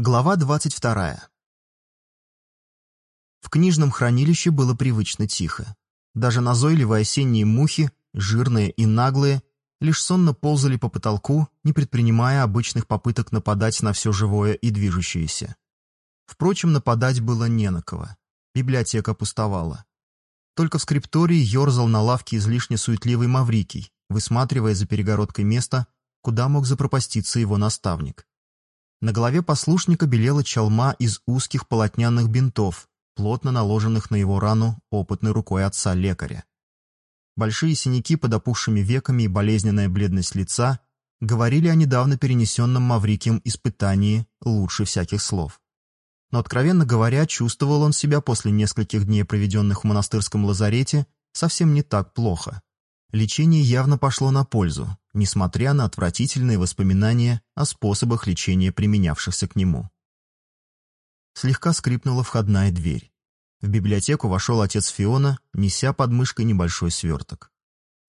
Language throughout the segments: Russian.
Глава 22. В книжном хранилище было привычно тихо. Даже назойливые осенние мухи, жирные и наглые, лишь сонно ползали по потолку, не предпринимая обычных попыток нападать на все живое и движущееся. Впрочем, нападать было не на кого. Библиотека пустовала. Только в скриптории ерзал на лавке излишне суетливый Маврикий, высматривая за перегородкой место, куда мог запропаститься его наставник. На голове послушника белела чалма из узких полотняных бинтов, плотно наложенных на его рану опытной рукой отца-лекаря. Большие синяки под опухшими веками и болезненная бледность лица говорили о недавно перенесенном Маврикием испытании лучше всяких слов. Но, откровенно говоря, чувствовал он себя после нескольких дней, проведенных в монастырском лазарете, совсем не так плохо. Лечение явно пошло на пользу, несмотря на отвратительные воспоминания о способах лечения, применявшихся к нему. Слегка скрипнула входная дверь. В библиотеку вошел отец Фиона, неся под мышкой небольшой сверток.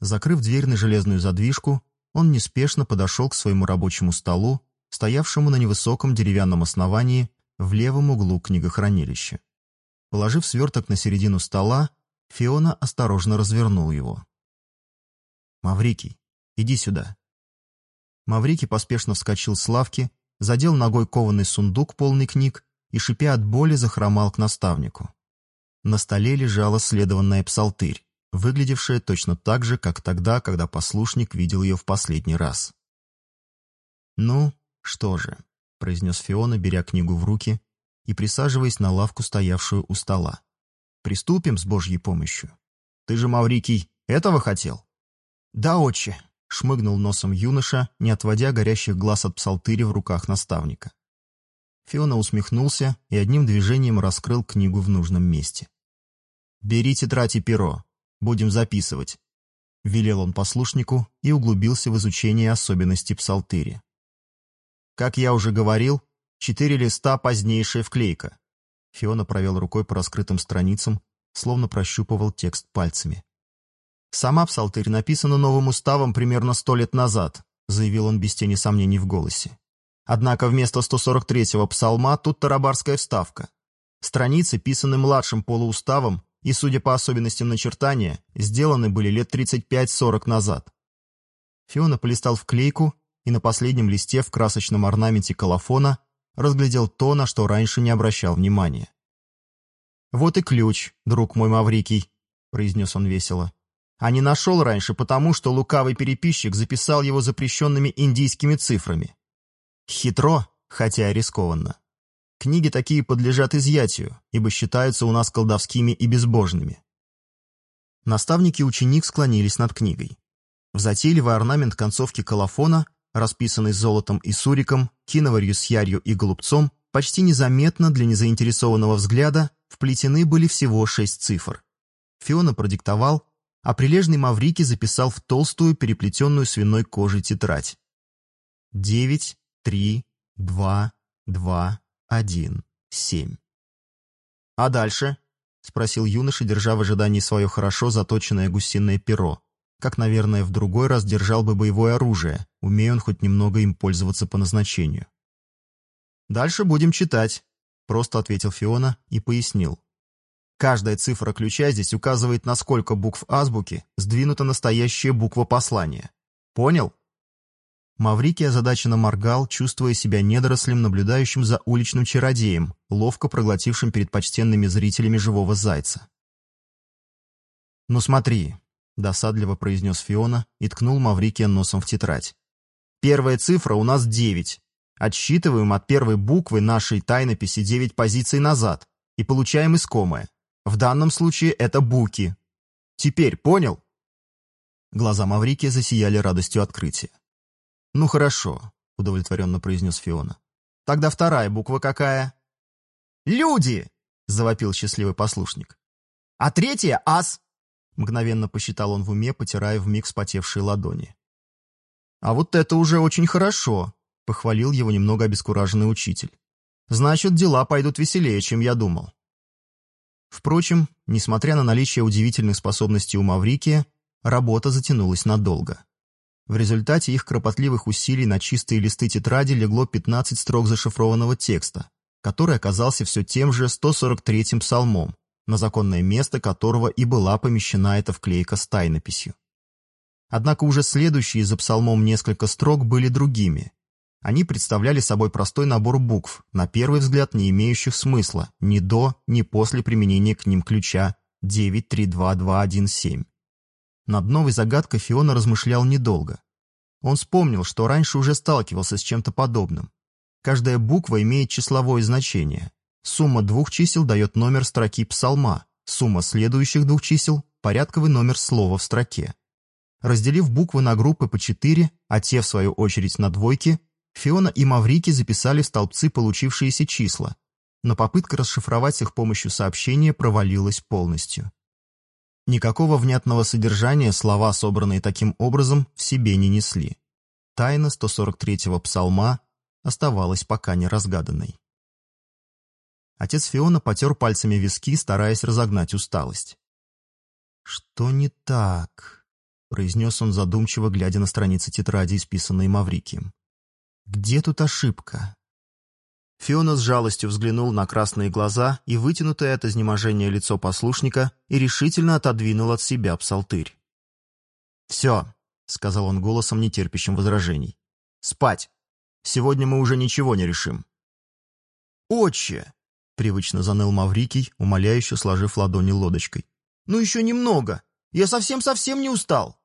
Закрыв дверь на железную задвижку, он неспешно подошел к своему рабочему столу, стоявшему на невысоком деревянном основании в левом углу книгохранилища. Положив сверток на середину стола, Фиона осторожно развернул его. «Маврикий, иди сюда». Маврикий поспешно вскочил с лавки, задел ногой кованый сундук, полный книг, и, шипя от боли, захромал к наставнику. На столе лежала следованная псалтырь, выглядевшая точно так же, как тогда, когда послушник видел ее в последний раз. «Ну, что же», — произнес Фиона, беря книгу в руки и присаживаясь на лавку, стоявшую у стола. «Приступим с Божьей помощью. Ты же, Маврикий, этого хотел?» «Да, отче», — шмыгнул носом юноша, не отводя горящих глаз от псалтыри в руках наставника. Фиона усмехнулся и одним движением раскрыл книгу в нужном месте. «Бери тетрадь и перо. Будем записывать», — велел он послушнику и углубился в изучение особенностей псалтыри. «Как я уже говорил, четыре листа позднейшая вклейка». Фиона провел рукой по раскрытым страницам, словно прощупывал текст пальцами. «Сама псалтырь написана новым уставом примерно сто лет назад», заявил он без тени сомнений в голосе. Однако вместо 143-го псалма тут тарабарская вставка. Страницы писаны младшим полууставом и, судя по особенностям начертания, сделаны были лет 35-40 назад. Фиона полистал в клейку и на последнем листе в красочном орнаменте колофона разглядел то, на что раньше не обращал внимания. «Вот и ключ, друг мой Маврикий», — произнес он весело а не нашел раньше потому, что лукавый переписчик записал его запрещенными индийскими цифрами. Хитро, хотя и рискованно. Книги такие подлежат изъятию, ибо считаются у нас колдовскими и безбожными. Наставник и ученик склонились над книгой. В затейливый орнамент концовки колофона, расписанный золотом и суриком, киноварью с ярью и голубцом, почти незаметно для незаинтересованного взгляда вплетены были всего шесть цифр. Фиона продиктовал, а прилежный Маврики записал в толстую, переплетенную свиной кожей тетрадь. Девять, три, два, два, один, семь. «А дальше?» — спросил юноша, держа в ожидании свое хорошо заточенное гусиное перо, как, наверное, в другой раз держал бы боевое оружие, умея он хоть немного им пользоваться по назначению. «Дальше будем читать», — просто ответил Фиона и пояснил. Каждая цифра ключа здесь указывает, на сколько букв азбуки сдвинута настоящая буква послания. Понял? Маврикий озадаченно моргал, чувствуя себя недорослем, наблюдающим за уличным чародеем, ловко проглотившим перед почтенными зрителями живого зайца. «Ну смотри», — досадливо произнес Фиона и ткнул Маврикия носом в тетрадь. «Первая цифра у нас девять. Отсчитываем от первой буквы нашей тайнописи девять позиций назад и получаем искомое. В данном случае это буки. Теперь понял?» Глаза Маврикия засияли радостью открытия. «Ну хорошо», — удовлетворенно произнес Фиона. «Тогда вторая буква какая?» «Люди!» — завопил счастливый послушник. «А третья — ас!» — мгновенно посчитал он в уме, потирая вмиг вспотевшие ладони. «А вот это уже очень хорошо», — похвалил его немного обескураженный учитель. «Значит, дела пойдут веселее, чем я думал». Впрочем, несмотря на наличие удивительных способностей у Маврикия, работа затянулась надолго. В результате их кропотливых усилий на чистые листы тетради легло 15 строк зашифрованного текста, который оказался все тем же 143-м псалмом, на законное место которого и была помещена эта вклейка с тайнописью. Однако уже следующие за псалмом несколько строк были другими. Они представляли собой простой набор букв, на первый взгляд не имеющих смысла ни до, ни после применения к ним ключа 932217. Над новой загадкой Фиона размышлял недолго. Он вспомнил, что раньше уже сталкивался с чем-то подобным. Каждая буква имеет числовое значение. Сумма двух чисел дает номер строки псалма, сумма следующих двух чисел – порядковый номер слова в строке. Разделив буквы на группы по четыре, а те, в свою очередь, на двойки, Фиона и Маврики записали в столбцы получившиеся числа, но попытка расшифровать их помощью сообщения провалилась полностью. Никакого внятного содержания слова, собранные таким образом, в себе не несли. Тайна 143-го псалма оставалась пока не разгаданной. Отец Фиона потер пальцами виски, стараясь разогнать усталость. «Что не так?» — произнес он задумчиво, глядя на страницы тетради, исписанные Маврикием. «Где тут ошибка?» Фиона с жалостью взглянул на красные глаза и вытянутое от изнеможения лицо послушника и решительно отодвинул от себя псалтырь. «Все», — сказал он голосом, нетерпящим возражений. «Спать! Сегодня мы уже ничего не решим». «Отче!» — привычно заныл Маврикий, умоляюще сложив ладони лодочкой. «Ну еще немного! Я совсем-совсем не устал!»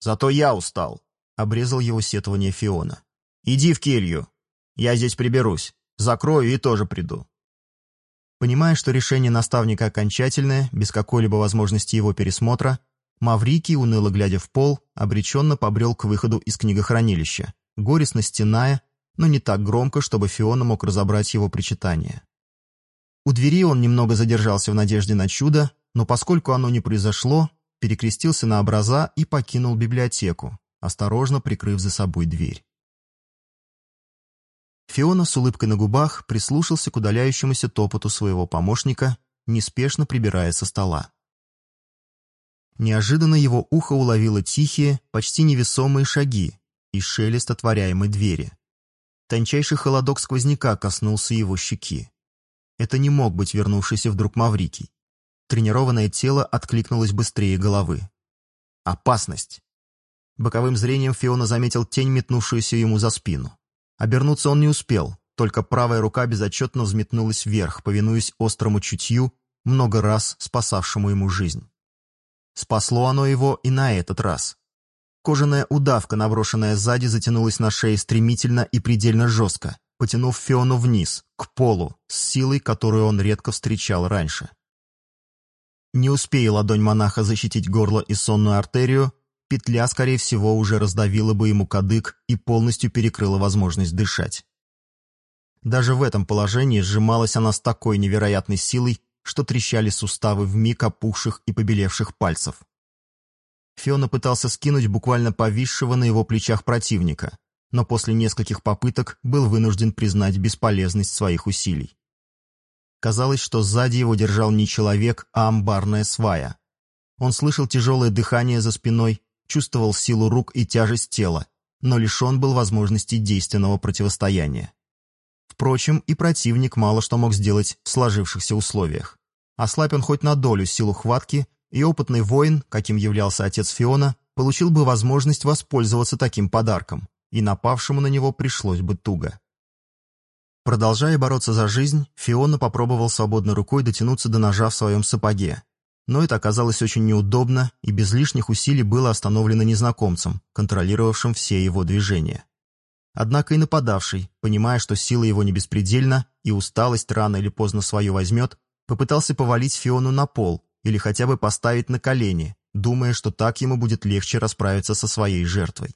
«Зато я устал», — обрезал его сетование Фиона. «Иди в келью, я здесь приберусь. Закрою и тоже приду». Понимая, что решение наставника окончательное, без какой-либо возможности его пересмотра, Маврикий, уныло глядя в пол, обреченно побрел к выходу из книгохранилища, горестно стеная, но не так громко, чтобы Фиона мог разобрать его причитание. У двери он немного задержался в надежде на чудо, но поскольку оно не произошло, перекрестился на образа и покинул библиотеку, осторожно прикрыв за собой дверь. Фиона с улыбкой на губах прислушался к удаляющемуся топоту своего помощника, неспешно прибирая со стола. Неожиданно его ухо уловило тихие, почти невесомые шаги и шелест отворяемой двери. Тончайший холодок сквозняка коснулся его щеки. Это не мог быть вернувшийся вдруг Маврикий. Тренированное тело откликнулось быстрее головы. Опасность! Боковым зрением Фиона заметил тень, метнувшуюся ему за спину. Обернуться он не успел, только правая рука безотчетно взметнулась вверх, повинуясь острому чутью, много раз спасавшему ему жизнь. Спасло оно его и на этот раз. Кожаная удавка, наброшенная сзади, затянулась на шее стремительно и предельно жестко, потянув Фиону вниз, к полу, с силой, которую он редко встречал раньше. Не успея ладонь монаха защитить горло и сонную артерию, петля, скорее всего, уже раздавила бы ему кадык и полностью перекрыла возможность дышать. Даже в этом положении сжималась она с такой невероятной силой, что трещали суставы вмиг опухших и побелевших пальцев. Фиона пытался скинуть буквально повисшего на его плечах противника, но после нескольких попыток был вынужден признать бесполезность своих усилий. Казалось, что сзади его держал не человек, а амбарная свая. Он слышал тяжелое дыхание за спиной чувствовал силу рук и тяжесть тела, но лишен был возможности действенного противостояния. Впрочем, и противник мало что мог сделать в сложившихся условиях. Ослабь он хоть на долю силу хватки, и опытный воин, каким являлся отец Фиона, получил бы возможность воспользоваться таким подарком, и напавшему на него пришлось бы туго. Продолжая бороться за жизнь, Фиона попробовал свободной рукой дотянуться до ножа в своем сапоге, но это оказалось очень неудобно и без лишних усилий было остановлено незнакомцем, контролировавшим все его движения. Однако и нападавший, понимая, что сила его не беспредельна и усталость рано или поздно свое возьмет, попытался повалить Фиону на пол или хотя бы поставить на колени, думая, что так ему будет легче расправиться со своей жертвой.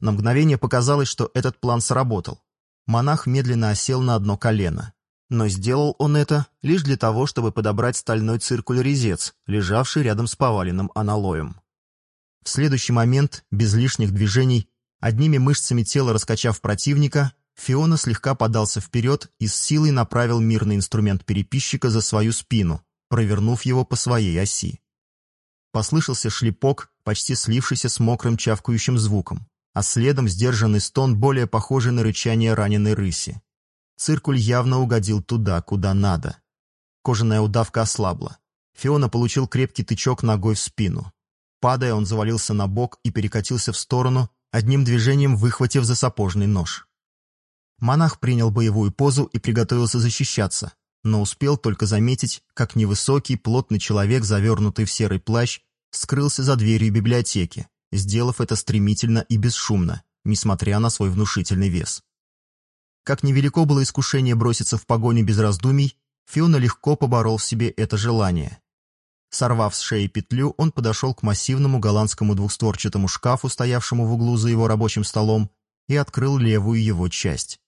На мгновение показалось, что этот план сработал. Монах медленно осел на одно колено, но сделал он это лишь для того, чтобы подобрать стальной циркуль-резец, лежавший рядом с поваленным аналоем. В следующий момент, без лишних движений, одними мышцами тела раскачав противника, Фиона слегка подался вперед и с силой направил мирный инструмент переписчика за свою спину, провернув его по своей оси. Послышался шлепок, почти слившийся с мокрым чавкающим звуком, а следом сдержанный стон, более похожий на рычание раненой рыси. Циркуль явно угодил туда, куда надо. Кожаная удавка ослабла. Фиона получил крепкий тычок ногой в спину. Падая, он завалился на бок и перекатился в сторону, одним движением выхватив за сапожный нож. Монах принял боевую позу и приготовился защищаться, но успел только заметить, как невысокий, плотный человек, завернутый в серый плащ, скрылся за дверью библиотеки, сделав это стремительно и бесшумно, несмотря на свой внушительный вес. Как невелико было искушение броситься в погоню без раздумий, Фиона легко поборол в себе это желание. Сорвав с шеи петлю, он подошел к массивному голландскому двухстворчатому шкафу, стоявшему в углу за его рабочим столом, и открыл левую его часть.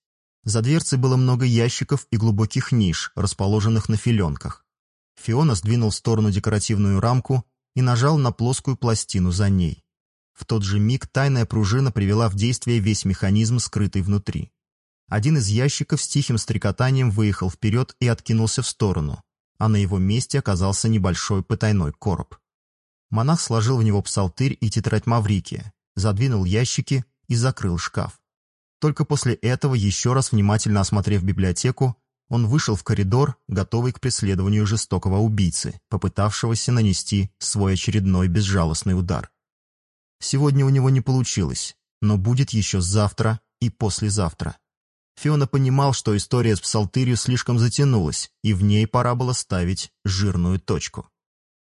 За дверцей было много ящиков и глубоких ниш, расположенных на филенках. Фиона сдвинул в сторону декоративную рамку и нажал на плоскую пластину за ней. В тот же миг тайная пружина привела в действие весь механизм, скрытый внутри. Один из ящиков с тихим стрекотанием выехал вперед и откинулся в сторону а на его месте оказался небольшой потайной короб. Монах сложил в него псалтырь и тетрадь Маврикия, задвинул ящики и закрыл шкаф. Только после этого, еще раз внимательно осмотрев библиотеку, он вышел в коридор, готовый к преследованию жестокого убийцы, попытавшегося нанести свой очередной безжалостный удар. Сегодня у него не получилось, но будет еще завтра и послезавтра. Фиона понимал, что история с псалтырью слишком затянулась, и в ней пора было ставить жирную точку.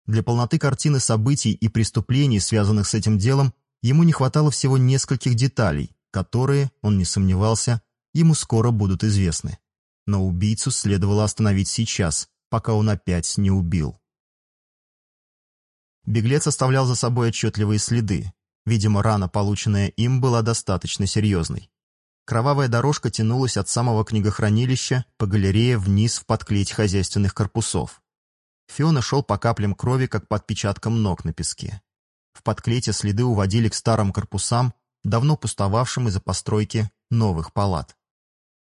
Для полноты картины событий и преступлений, связанных с этим делом, ему не хватало всего нескольких деталей, которые, он не сомневался, ему скоро будут известны. Но убийцу следовало остановить сейчас, пока он опять не убил. Беглец оставлял за собой отчетливые следы. Видимо, рана, полученная им, была достаточно серьезной. Кровавая дорожка тянулась от самого книгохранилища по галерее вниз в подклеть хозяйственных корпусов. Фиона шел по каплям крови, как по отпечаткам ног на песке. В подклете следы уводили к старым корпусам, давно пустовавшим из-за постройки новых палат.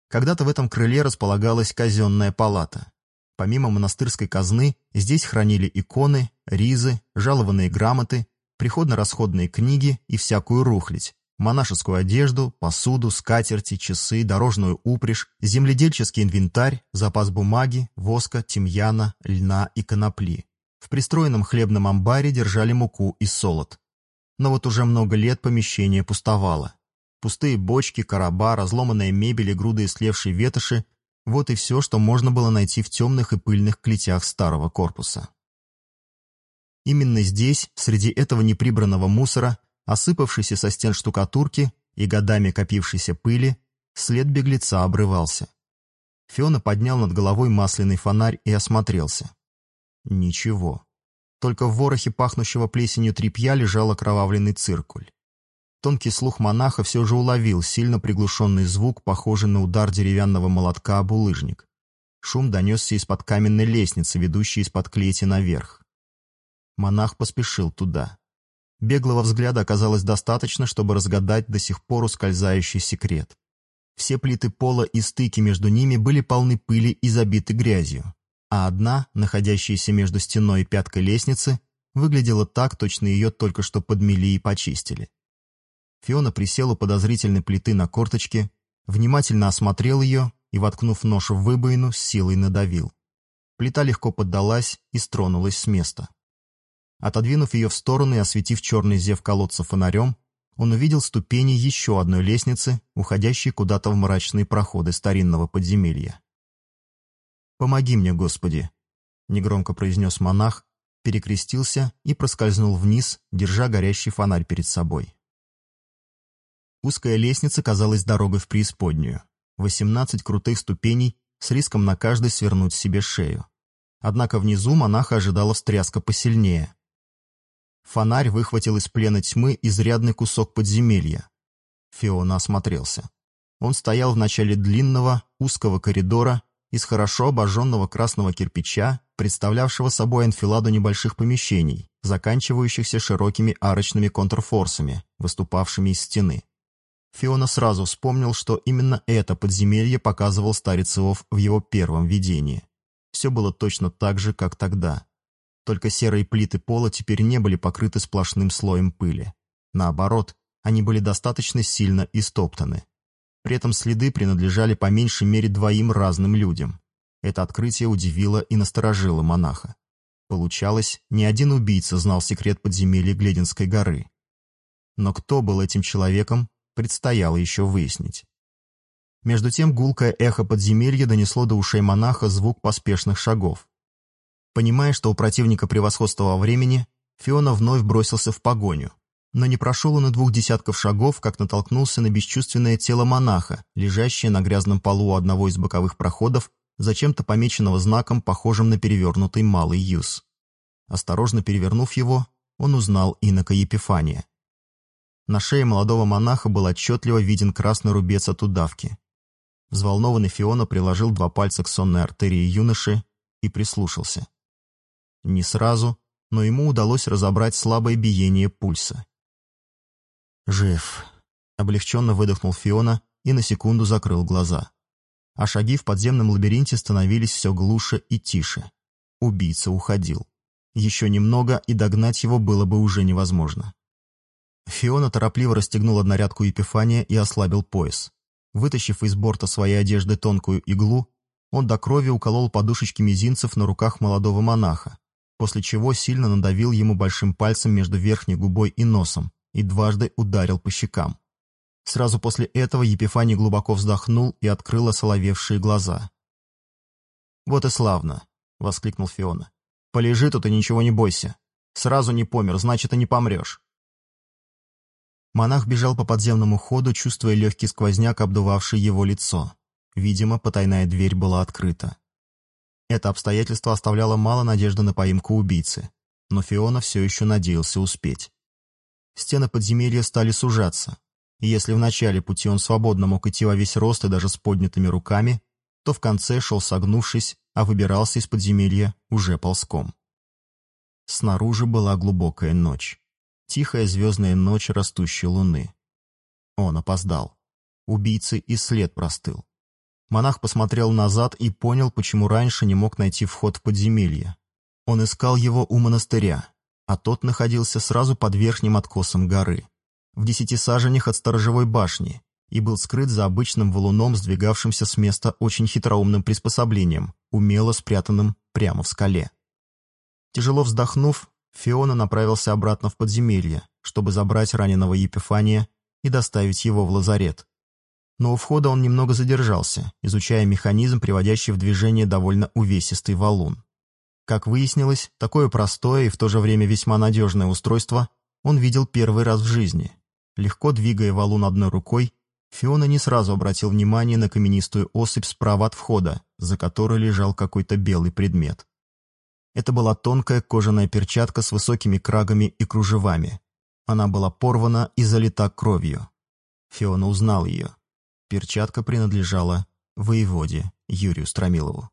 Когда-то в этом крыле располагалась казенная палата. Помимо монастырской казны, здесь хранили иконы, ризы, жалованные грамоты, приходно-расходные книги и всякую рухлядь, монашескую одежду, посуду, скатерти, часы, дорожную упряжь, земледельческий инвентарь, запас бумаги, воска, тимьяна, льна и конопли. В пристроенном хлебном амбаре держали муку и солод. Но вот уже много лет помещение пустовало. Пустые бочки, короба, разломанная мебель и груды слевшей ветоши – вот и все, что можно было найти в темных и пыльных клетях старого корпуса. Именно здесь, среди этого неприбранного мусора, осыпавшейся со стен штукатурки и годами копившейся пыли, след беглеца обрывался. Фиона поднял над головой масляный фонарь и осмотрелся. Ничего. Только в ворохе пахнущего плесенью тряпья лежал окровавленный циркуль. Тонкий слух монаха все же уловил сильно приглушенный звук, похожий на удар деревянного молотка об улыжник. Шум донесся из-под каменной лестницы, ведущей из-под клети наверх. Монах поспешил туда. Беглого взгляда оказалось достаточно, чтобы разгадать до сих пор ускользающий секрет. Все плиты пола и стыки между ними были полны пыли и забиты грязью, а одна, находящаяся между стеной и пяткой лестницы, выглядела так, точно ее только что подмели и почистили. Фиона присела у подозрительной плиты на корточке, внимательно осмотрел ее и, воткнув нож в выбоину, силой надавил. Плита легко поддалась и стронулась с места. Отодвинув ее в сторону и осветив черный зев колодца фонарем, он увидел ступени еще одной лестницы, уходящей куда-то в мрачные проходы старинного подземелья. «Помоги мне, Господи!» — негромко произнес монах, перекрестился и проскользнул вниз, держа горящий фонарь перед собой. Узкая лестница казалась дорогой в преисподнюю. Восемнадцать крутых ступеней с риском на каждой свернуть себе шею. Однако внизу монаха ожидала встряска посильнее. Фонарь выхватил из плена тьмы изрядный кусок подземелья. Фиона осмотрелся. Он стоял в начале длинного, узкого коридора из хорошо обожженного красного кирпича, представлявшего собой анфиладу небольших помещений, заканчивающихся широкими арочными контрфорсами, выступавшими из стены. Фиона сразу вспомнил, что именно это подземелье показывал старец Иов в его первом видении. Все было точно так же, как тогда. Только серые плиты пола теперь не были покрыты сплошным слоем пыли. Наоборот, они были достаточно сильно истоптаны. При этом следы принадлежали по меньшей мере двоим разным людям. Это открытие удивило и насторожило монаха. Получалось, ни один убийца знал секрет подземелья Глединской горы. Но кто был этим человеком, предстояло еще выяснить. Между тем гулкое эхо подземелья донесло до ушей монаха звук поспешных шагов. Понимая, что у противника превосходство во времени, Фиона вновь бросился в погоню. Но не прошел он и двух десятков шагов, как натолкнулся на бесчувственное тело монаха, лежащее на грязном полу одного из боковых проходов, зачем-то помеченного знаком, похожим на перевернутый малый юз. Осторожно перевернув его, он узнал инока Епифания. На шее молодого монаха был отчетливо виден красный рубец от удавки. Взволнованный Фиона приложил два пальца к сонной артерии юноши и прислушался. Не сразу, но ему удалось разобрать слабое биение пульса. «Жив», — облегченно выдохнул Фиона и на секунду закрыл глаза. А шаги в подземном лабиринте становились все глуше и тише. Убийца уходил. Еще немного, и догнать его было бы уже невозможно. Фиона торопливо расстегнул однорядку Епифания и ослабил пояс. Вытащив из борта своей одежды тонкую иглу, он до крови уколол подушечки мизинцев на руках молодого монаха, после чего сильно надавил ему большим пальцем между верхней губой и носом и дважды ударил по щекам. Сразу после этого Епифаний глубоко вздохнул и открыл осоловевшие глаза. «Вот и славно!» — воскликнул Фиона. «Полежи тут и ничего не бойся. Сразу не помер, значит, и не помрешь». Монах бежал по подземному ходу, чувствуя легкий сквозняк, обдувавший его лицо. Видимо, потайная дверь была открыта. Это обстоятельство оставляло мало надежды на поимку убийцы, но Фиона все еще надеялся успеть. Стены подземелья стали сужаться, и если в начале пути он свободно мог идти во весь рост и даже с поднятыми руками, то в конце шел согнувшись, а выбирался из подземелья уже ползком. Снаружи была глубокая ночь. Тихая звездная ночь растущей луны. Он опоздал. Убийцы и след простыл. Монах посмотрел назад и понял, почему раньше не мог найти вход в подземелье. Он искал его у монастыря, а тот находился сразу под верхним откосом горы, в десяти саженях от сторожевой башни, и был скрыт за обычным валуном, сдвигавшимся с места очень хитроумным приспособлением, умело спрятанным прямо в скале. Тяжело вздохнув, Фиона направился обратно в подземелье, чтобы забрать раненого Епифания и доставить его в лазарет но у входа он немного задержался, изучая механизм, приводящий в движение довольно увесистый валун. Как выяснилось, такое простое и в то же время весьма надежное устройство он видел первый раз в жизни. Легко двигая валун одной рукой, Фиона не сразу обратил внимание на каменистую осыпь справа от входа, за которой лежал какой-то белый предмет. Это была тонкая кожаная перчатка с высокими крагами и кружевами. Она была порвана и залита кровью. Фиона узнал ее. Перчатка принадлежала воеводе Юрию Стромилову.